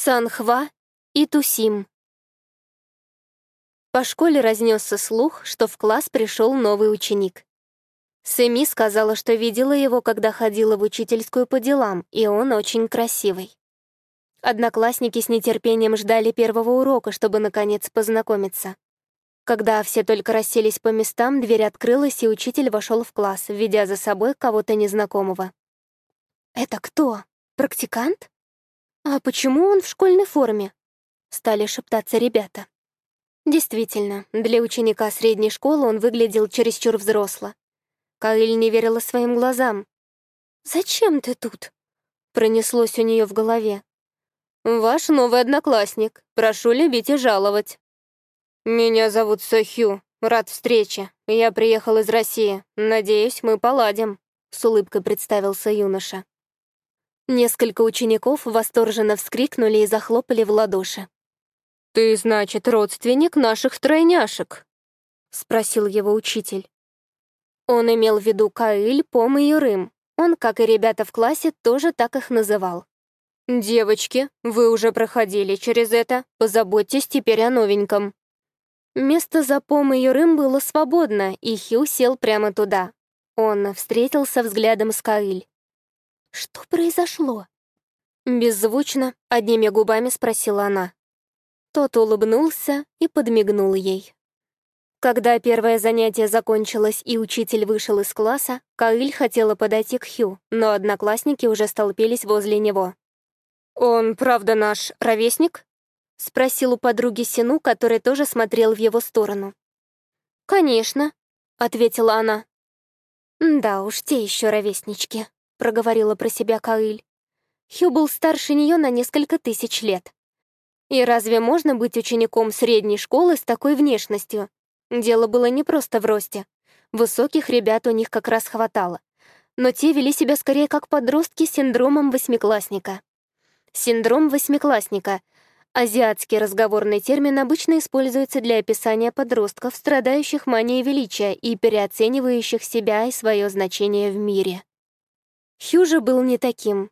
Санхва и Тусим. По школе разнесся слух, что в класс пришел новый ученик. Сэми сказала, что видела его, когда ходила в учительскую по делам, и он очень красивый. Одноклассники с нетерпением ждали первого урока, чтобы, наконец, познакомиться. Когда все только расселись по местам, дверь открылась, и учитель вошел в класс, ведя за собой кого-то незнакомого. «Это кто? Практикант?» «А почему он в школьной форме?» — стали шептаться ребята. Действительно, для ученика средней школы он выглядел чересчур взросло. Каиль не верила своим глазам. «Зачем ты тут?» — пронеслось у нее в голове. «Ваш новый одноклассник. Прошу любить и жаловать». «Меня зовут Сохю. Рад встрече. Я приехал из России. Надеюсь, мы поладим», — с улыбкой представился юноша. Несколько учеников восторженно вскрикнули и захлопали в ладоши. «Ты, значит, родственник наших тройняшек?» — спросил его учитель. Он имел в виду Каиль, Пом и Юрым. Он, как и ребята в классе, тоже так их называл. «Девочки, вы уже проходили через это. Позаботьтесь теперь о новеньком». Место за Пом и Юрым было свободно, и Хью сел прямо туда. Он встретился взглядом с Каиль. Что произошло? Беззвучно, одними губами спросила она. Тот улыбнулся и подмигнул ей. Когда первое занятие закончилось и учитель вышел из класса, Каиль хотела подойти к Хью, но одноклассники уже столпились возле него. «Он правда наш ровесник?» — спросил у подруги Сину, который тоже смотрел в его сторону. «Конечно», — ответила она. «Да уж, те еще ровеснички», — проговорила про себя Каиль. Хью был старше нее на несколько тысяч лет. И разве можно быть учеником средней школы с такой внешностью? Дело было не просто в росте. Высоких ребят у них как раз хватало. Но те вели себя скорее как подростки с синдромом восьмиклассника. Синдром восьмиклассника — азиатский разговорный термин обычно используется для описания подростков, страдающих манией величия и переоценивающих себя и свое значение в мире. Хью же был не таким.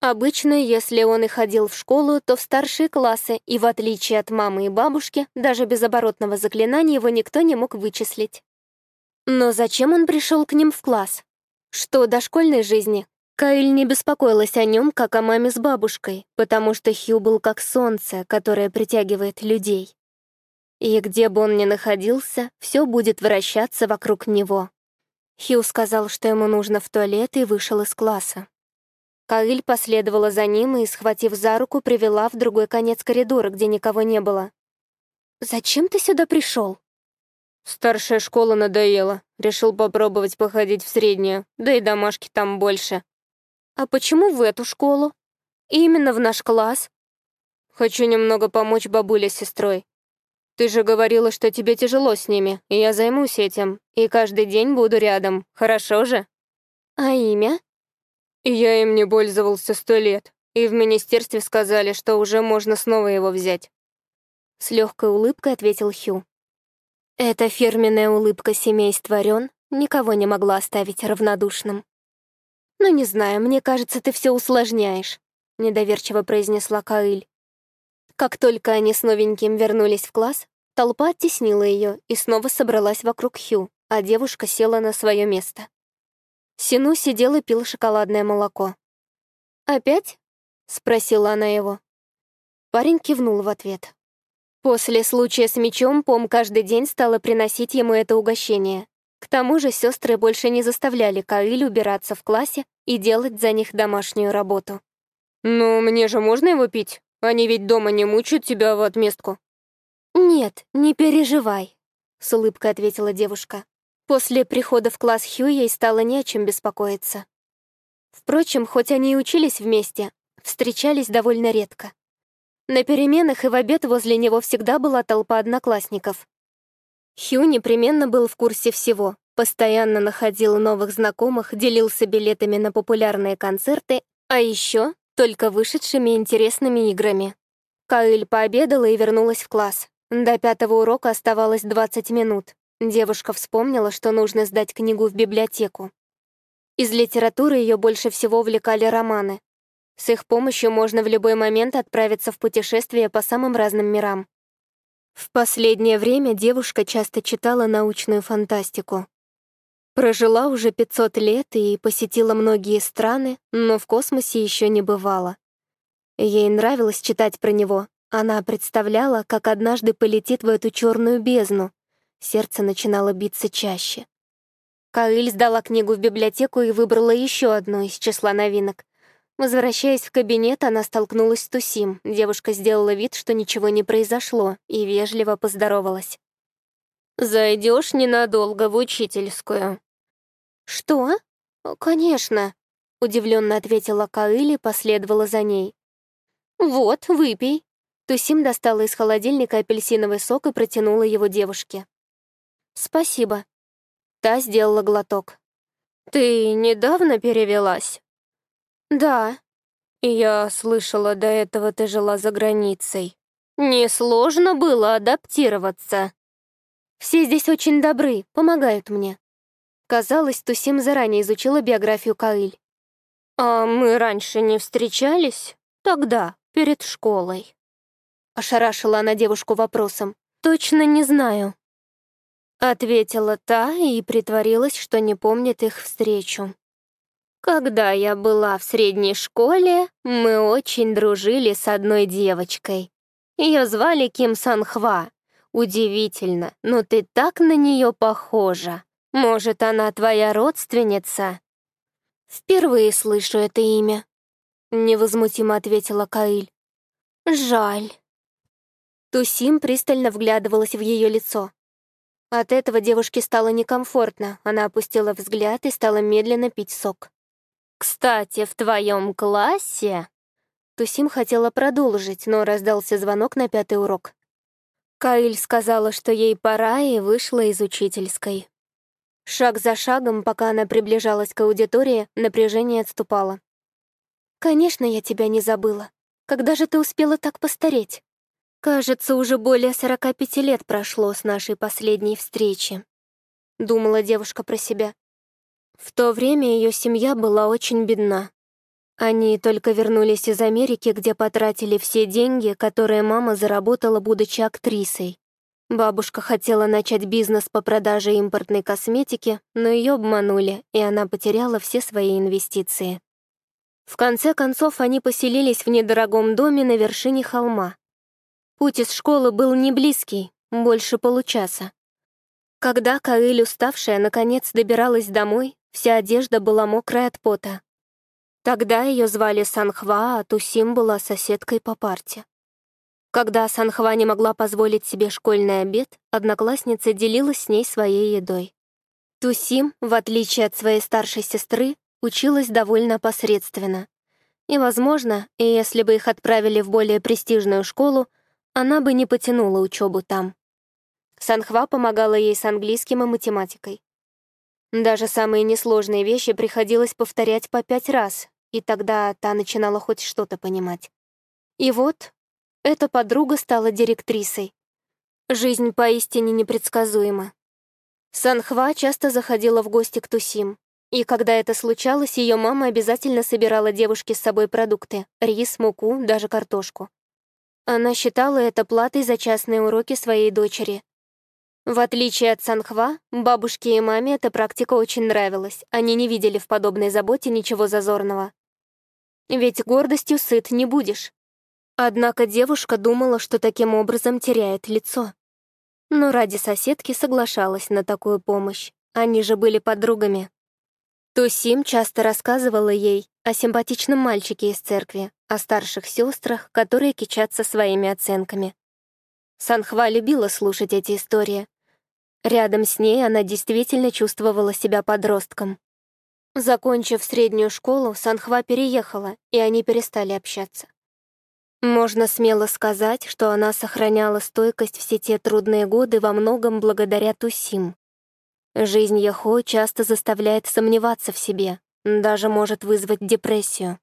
Обычно, если он и ходил в школу, то в старшие классы, и в отличие от мамы и бабушки, даже без оборотного заклинания его никто не мог вычислить. Но зачем он пришел к ним в класс? Что до школьной жизни? Каиль не беспокоилась о нем, как о маме с бабушкой, потому что Хью был как солнце, которое притягивает людей. И где бы он ни находился, все будет вращаться вокруг него. Хью сказал, что ему нужно в туалет, и вышел из класса. Каиль последовала за ним и, схватив за руку, привела в другой конец коридора, где никого не было. «Зачем ты сюда пришел?» «Старшая школа надоела. Решил попробовать походить в среднюю, да и домашки там больше». «А почему в эту школу? именно в наш класс?» «Хочу немного помочь бабуле с сестрой. Ты же говорила, что тебе тяжело с ними, и я займусь этим, и каждый день буду рядом, хорошо же? А имя? Я им не пользовался сто лет, и в министерстве сказали, что уже можно снова его взять. С легкой улыбкой ответил Хью. Эта фирменная улыбка семейства Рен никого не могла оставить равнодушным. «Ну, не знаю, мне кажется, ты все усложняешь», — недоверчиво произнесла Каиль. Как только они с новеньким вернулись в класс, толпа оттеснила ее и снова собралась вокруг Хью, а девушка села на свое место. Сину сидел и пил шоколадное молоко. «Опять?» — спросила она его. Парень кивнул в ответ. После случая с мечом Пом каждый день стала приносить ему это угощение. К тому же сестры больше не заставляли Каиль убираться в классе и делать за них домашнюю работу. «Ну, мне же можно его пить?» Они ведь дома не мучают тебя в отместку». «Нет, не переживай», — с улыбкой ответила девушка. После прихода в класс Хью ей стало не о чем беспокоиться. Впрочем, хоть они и учились вместе, встречались довольно редко. На переменах и в обед возле него всегда была толпа одноклассников. Хью непременно был в курсе всего, постоянно находил новых знакомых, делился билетами на популярные концерты, а еще только вышедшими интересными играми. Каэль пообедала и вернулась в класс. До пятого урока оставалось 20 минут. Девушка вспомнила, что нужно сдать книгу в библиотеку. Из литературы ее больше всего увлекали романы. С их помощью можно в любой момент отправиться в путешествие по самым разным мирам. В последнее время девушка часто читала научную фантастику. Прожила уже 500 лет и посетила многие страны, но в космосе еще не бывала. Ей нравилось читать про него. Она представляла, как однажды полетит в эту черную бездну. Сердце начинало биться чаще. Каиль сдала книгу в библиотеку и выбрала еще одну из числа новинок. Возвращаясь в кабинет, она столкнулась с Тусим. Девушка сделала вид, что ничего не произошло, и вежливо поздоровалась. «Зайдешь ненадолго в учительскую». «Что? Конечно», — удивленно ответила Каиль и последовала за ней. «Вот, выпей». Тусим достала из холодильника апельсиновый сок и протянула его девушке. «Спасибо». Та сделала глоток. «Ты недавно перевелась?» «Да». «Я слышала, до этого ты жила за границей. Несложно было адаптироваться». «Все здесь очень добры, помогают мне». Казалось, Тусим заранее изучила биографию Каиль. «А мы раньше не встречались? Тогда, перед школой». Ошарашила она девушку вопросом. «Точно не знаю». Ответила та и притворилась, что не помнит их встречу. Когда я была в средней школе, мы очень дружили с одной девочкой. Ее звали Ким Санхва. Удивительно, но ты так на нее похожа. Может, она твоя родственница? Впервые слышу это имя. Невозмутимо ответила Каиль. Жаль. Тусим пристально вглядывалась в ее лицо. От этого девушке стало некомфортно. Она опустила взгляд и стала медленно пить сок. «Кстати, в твоем классе...» Тусим хотела продолжить, но раздался звонок на пятый урок. Каиль сказала, что ей пора, и вышла из учительской. Шаг за шагом, пока она приближалась к аудитории, напряжение отступало. «Конечно, я тебя не забыла. Когда же ты успела так постареть? Кажется, уже более 45 лет прошло с нашей последней встречи», — думала девушка про себя. В то время ее семья была очень бедна. Они только вернулись из Америки, где потратили все деньги, которые мама заработала, будучи актрисой. Бабушка хотела начать бизнес по продаже импортной косметики, но ее обманули, и она потеряла все свои инвестиции. В конце концов, они поселились в недорогом доме на вершине холма. Путь из школы был не близкий, больше получаса. Когда Каэль, уставшая, наконец добиралась домой, Вся одежда была мокрая от пота. Тогда ее звали Санхва, а Тусим была соседкой по парте. Когда Санхва не могла позволить себе школьный обед, одноклассница делилась с ней своей едой. Тусим, в отличие от своей старшей сестры, училась довольно посредственно. И, возможно, если бы их отправили в более престижную школу, она бы не потянула учебу там. Санхва помогала ей с английским и математикой. Даже самые несложные вещи приходилось повторять по пять раз, и тогда та начинала хоть что-то понимать. И вот эта подруга стала директрисой. Жизнь поистине непредсказуема. Санхва часто заходила в гости к Тусим, и когда это случалось, ее мама обязательно собирала девушке с собой продукты — рис, муку, даже картошку. Она считала это платой за частные уроки своей дочери, в отличие от Санхва, бабушке и маме эта практика очень нравилась. Они не видели в подобной заботе ничего зазорного. Ведь гордостью сыт не будешь. Однако девушка думала, что таким образом теряет лицо. Но ради соседки соглашалась на такую помощь. Они же были подругами. Тусим часто рассказывала ей о симпатичном мальчике из церкви, о старших сестрах, которые кичатся своими оценками. Санхва любила слушать эти истории, Рядом с ней она действительно чувствовала себя подростком. Закончив среднюю школу, Санхва переехала, и они перестали общаться. Можно смело сказать, что она сохраняла стойкость все те трудные годы во многом благодаря Тусим. Жизнь Яхо часто заставляет сомневаться в себе, даже может вызвать депрессию.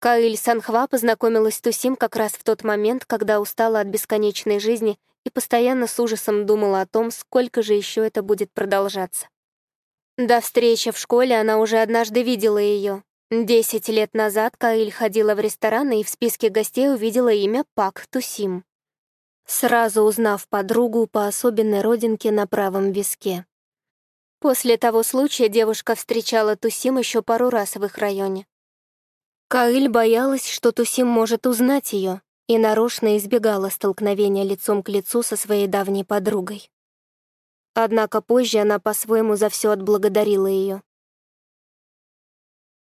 Каиль Санхва познакомилась с Тусим как раз в тот момент, когда устала от бесконечной жизни и постоянно с ужасом думала о том, сколько же еще это будет продолжаться. До встречи в школе она уже однажды видела ее. Десять лет назад Каиль ходила в ресторан и в списке гостей увидела имя Пак Тусим, сразу узнав подругу по особенной родинке на правом виске. После того случая девушка встречала Тусим еще пару раз в их районе. Каиль боялась, что Тусим может узнать ее, и нарочно избегала столкновения лицом к лицу со своей давней подругой. Однако позже она по-своему за все отблагодарила ее.